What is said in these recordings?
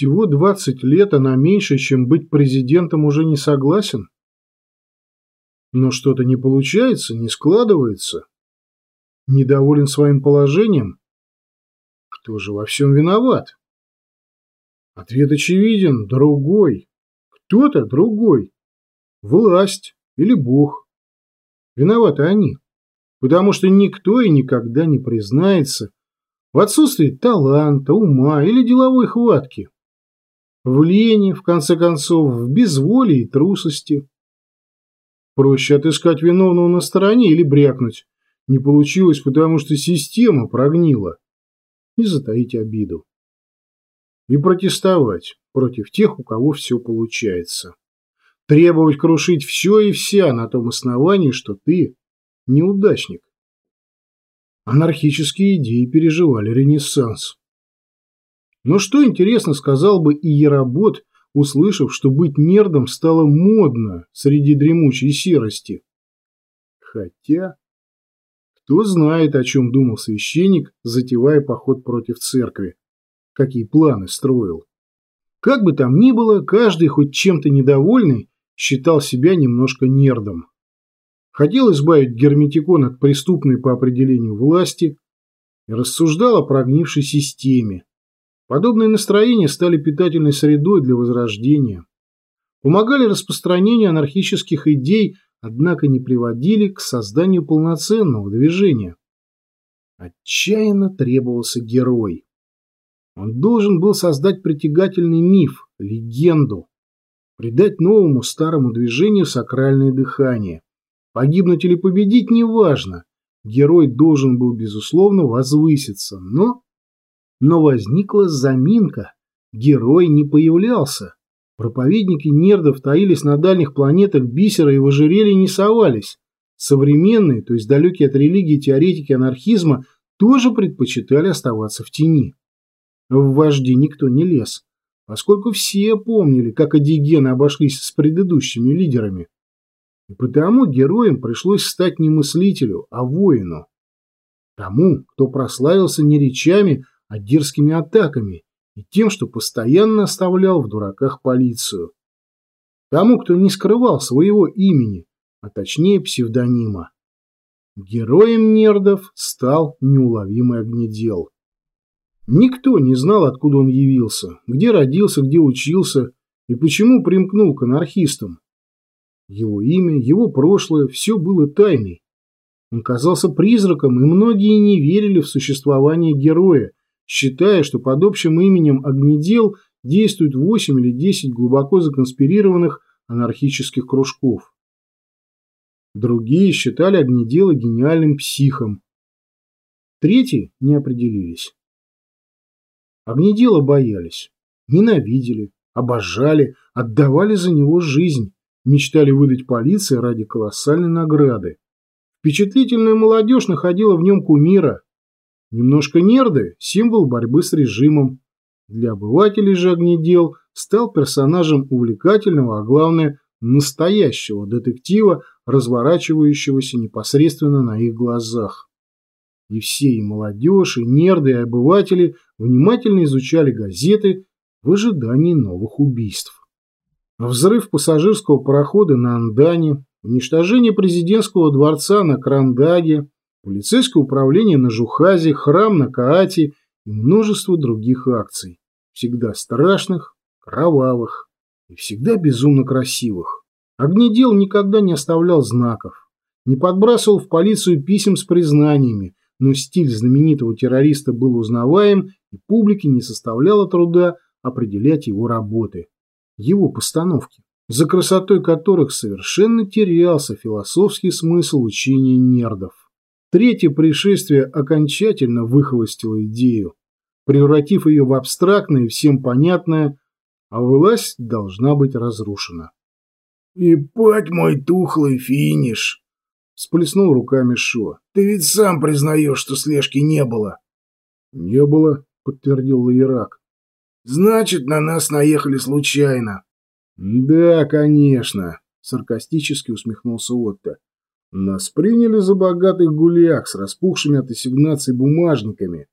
Всего 20 лет, а на меньше, чем быть президентом, уже не согласен? Но что-то не получается, не складывается. Недоволен своим положением? Кто же во всем виноват? Ответ очевиден – другой. Кто-то другой. Власть или Бог. Виноваты они. Потому что никто и никогда не признается в отсутствии таланта, ума или деловой хватки. В лени, в конце концов, в безволии и трусости. Проще отыскать виновного на стороне или брякнуть. Не получилось, потому что система прогнила. И затаить обиду. И протестовать против тех, у кого все получается. Требовать крушить все и вся на том основании, что ты неудачник. Анархические идеи переживали ренессанс. Но что интересно сказал бы и Яробот, услышав, что быть нердом стало модно среди дремучей серости. Хотя, кто знает, о чем думал священник, затевая поход против церкви, какие планы строил. Как бы там ни было, каждый хоть чем-то недовольный считал себя немножко нердом. Хотел избавить Герметикон от преступной по определению власти и рассуждал о прогнившей системе, Подобные настроения стали питательной средой для возрождения. Помогали распространению анархических идей, однако не приводили к созданию полноценного движения. Отчаянно требовался герой. Он должен был создать притягательный миф, легенду, придать новому старому движению сакральное дыхание. Погибнуть или победить – неважно. Герой должен был, безусловно, возвыситься, но но возникла заминка. Герой не появлялся. Проповедники нердов таились на дальних планетах бисера и в ожерелье не совались. Современные, то есть далекие от религии теоретики анархизма, тоже предпочитали оставаться в тени. В вожди никто не лез, поскольку все помнили, как одигены обошлись с предыдущими лидерами. И потому героям пришлось стать не мыслителю, а воину. Тому, кто прославился не речами, а дерзкими атаками и тем, что постоянно оставлял в дураках полицию. Тому, кто не скрывал своего имени, а точнее псевдонима. Героем нердов стал неуловимый огнедел. Никто не знал, откуда он явился, где родился, где учился и почему примкнул к анархистам. Его имя, его прошлое – все было тайной. Он казался призраком, и многие не верили в существование героя, считая, что под общим именем «Огнедел» действует 8 или 10 глубоко законспирированных анархических кружков. Другие считали Огнедела гениальным психом. Третьи не определились. Огнедела боялись, ненавидели, обожали, отдавали за него жизнь, мечтали выдать полиции ради колоссальной награды. Впечатлительная молодежь находила в нем кумира, Немножко нерды – символ борьбы с режимом. Для обывателей же огнедел стал персонажем увлекательного, а главное – настоящего детектива, разворачивающегося непосредственно на их глазах. И все, и молодежь, и нерды, и обыватели внимательно изучали газеты в ожидании новых убийств. Взрыв пассажирского парохода на Андане, уничтожение президентского дворца на Крандаге – полицейское управление на Жухазе, храм на Каате и множество других акций, всегда страшных, кровавых и всегда безумно красивых. Огнедел никогда не оставлял знаков, не подбрасывал в полицию писем с признаниями, но стиль знаменитого террориста был узнаваем, и публике не составляло труда определять его работы, его постановки, за красотой которых совершенно терялся философский смысл учения нердов. Третье пришествие окончательно выхолостило идею, превратив ее в абстрактное и всем понятное, а власть должна быть разрушена. «И пать мой тухлый финиш!» – сплеснул руками Шо. «Ты ведь сам признаешь, что слежки не было!» «Не было», – подтвердил Лаерак. «Значит, на нас наехали случайно». «Да, конечно», – саркастически усмехнулся Отто. Нас приняли за богатых гуляк с распухшими от ассигнаций бумажниками.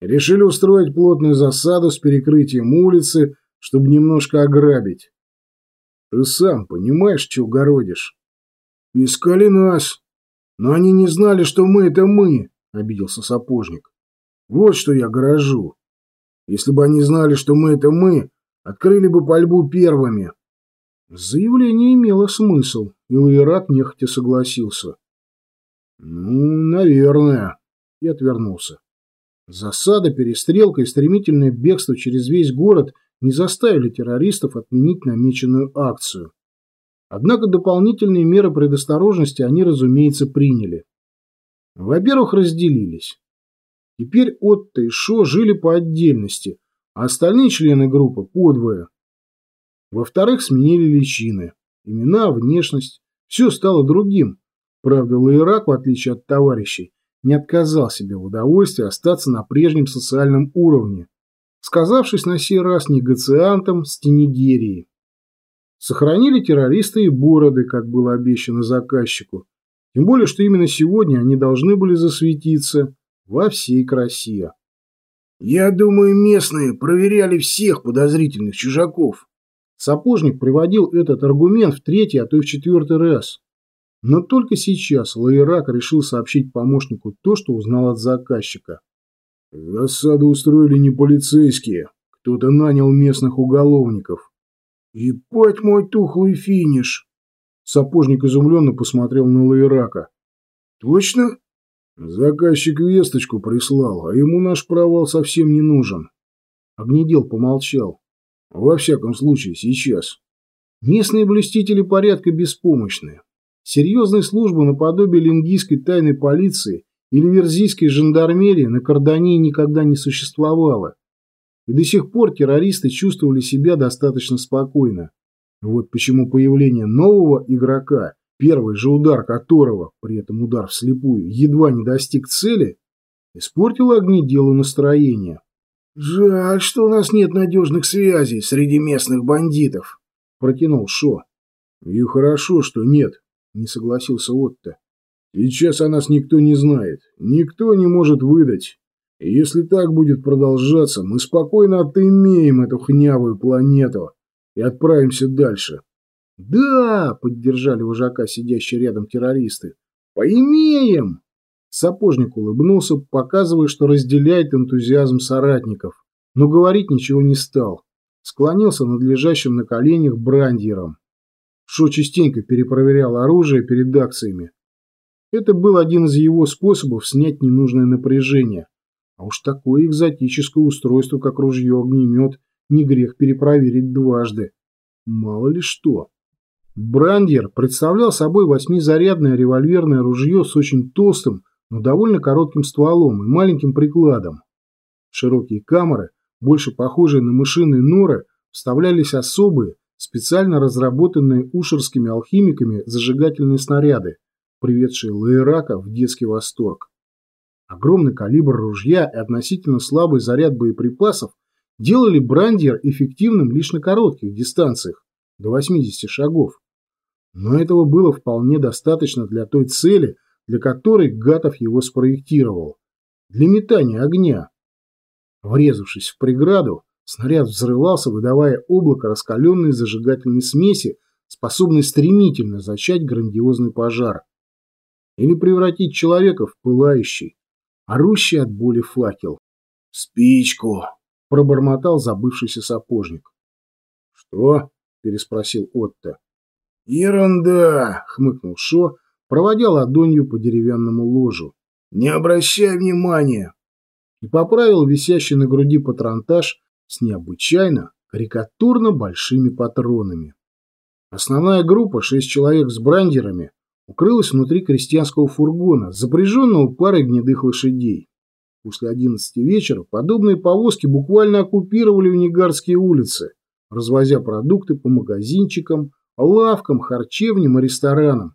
Решили устроить плотную засаду с перекрытием улицы, чтобы немножко ограбить. Ты сам понимаешь, что городишь? Искали нас. Но они не знали, что мы — это мы, — обиделся сапожник. Вот что я горожу. Если бы они знали, что мы — это мы, открыли бы пальбу первыми. Заявление имело смысл, и Лаират нехотя согласился. «Ну, наверное», — и отвернулся. Засада, перестрелка и стремительное бегство через весь город не заставили террористов отменить намеченную акцию. Однако дополнительные меры предосторожности они, разумеется, приняли. Во-первых, разделились. Теперь Отто и Шо жили по отдельности, а остальные члены группы – подвое. Во-вторых, сменили личины. Имена, внешность. Все стало другим. Правда, Лаирак, в отличие от товарищей, не отказал себе в удовольствии остаться на прежнем социальном уровне, сказавшись на сей раз негациантом с Тенегерии. Сохранили террористы и бороды, как было обещано заказчику, тем более, что именно сегодня они должны были засветиться во всей красе. «Я думаю, местные проверяли всех подозрительных чужаков», Сапожник приводил этот аргумент в третий, а то и в четвертый раз. Но только сейчас Лаирак решил сообщить помощнику то, что узнал от заказчика. Засаду устроили не полицейские. Кто-то нанял местных уголовников. И пать мой тухлый финиш. Сапожник изумленно посмотрел на Лаирака. Точно? Заказчик весточку прислал, а ему наш провал совсем не нужен. Огнедел помолчал. Во всяком случае, сейчас. Местные блюстители порядка беспомощны. Серьезной службы наподобие лингийской тайной полиции или верзийской жандармерии на Кардане никогда не существовало. И до сих пор террористы чувствовали себя достаточно спокойно. Вот почему появление нового игрока, первый же удар которого, при этом удар вслепую, едва не достиг цели, испортило огнеделу настроение. «Жаль, что у нас нет надежных связей среди местных бандитов», — протянул Шо. «И хорошо, что нет», — не согласился Отто. «Сейчас о нас никто не знает, никто не может выдать. И если так будет продолжаться, мы спокойно отымеем эту хнявую планету и отправимся дальше». «Да!» — поддержали вожака сидящие рядом террористы. «Поимеем!» Сапожник улыбнулся, показывая, что разделяет энтузиазм соратников, но говорить ничего не стал. Склонился над лежащим на коленях брандером. Шо частенько перепроверял оружие перед акциями. Это был один из его способов снять ненужное напряжение. А уж такое экзотическое устройство, как ружье-огнемет, не грех перепроверить дважды. Мало ли что. Брандер представлял собой восьмизарядное револьверное ружье с очень толстым, но довольно коротким стволом и маленьким прикладом. широкие камеры, больше похожие на мышиные норы, вставлялись особые, специально разработанные ушерскими алхимиками зажигательные снаряды, приведшие Лаирака в детский восторг. Огромный калибр ружья и относительно слабый заряд боеприпасов делали Брандиер эффективным лишь на коротких дистанциях, до 80 шагов. Но этого было вполне достаточно для той цели, для которой Гатов его спроектировал. Для метания огня. Врезавшись в преграду, снаряд взрывался, выдавая облако раскаленной зажигательной смеси, способной стремительно зачать грандиозный пожар. Или превратить человека в пылающий, орущий от боли факел. «Спичку!» – пробормотал забывшийся сапожник. «Что?» – переспросил Отто. «Ерунда!» – хмыкнул Шо, проводя ладонью по деревянному ложу. «Не обращай внимания!» И поправил висящий на груди патронтаж с необычайно, карикатурно большими патронами. Основная группа, шесть человек с брандерами, укрылась внутри крестьянского фургона, запряженного парой гнедых лошадей. После одиннадцати вечера подобные повозки буквально оккупировали унигарские улицы, развозя продукты по магазинчикам, лавкам, харчевням и ресторанам,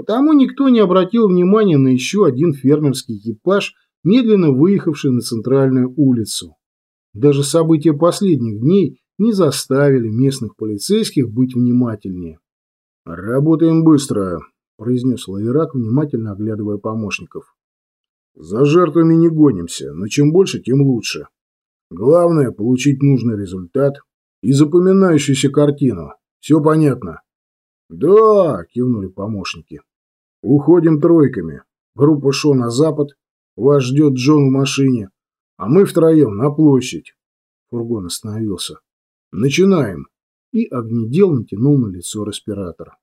Потому никто не обратил внимания на еще один фермерский экипаж, медленно выехавший на центральную улицу. Даже события последних дней не заставили местных полицейских быть внимательнее. «Работаем быстро», – произнес Лаверак, внимательно оглядывая помощников. За жертвами не гонимся, но чем больше, тем лучше. Главное – получить нужный результат и запоминающуюся картину. Все понятно? Да, кивнули помощники. Уходим тройками. Группа Шо на запад. Вас ждет Джон в машине. А мы втроем на площадь. Фургон остановился. Начинаем. И огнедел натянул на лицо респиратор.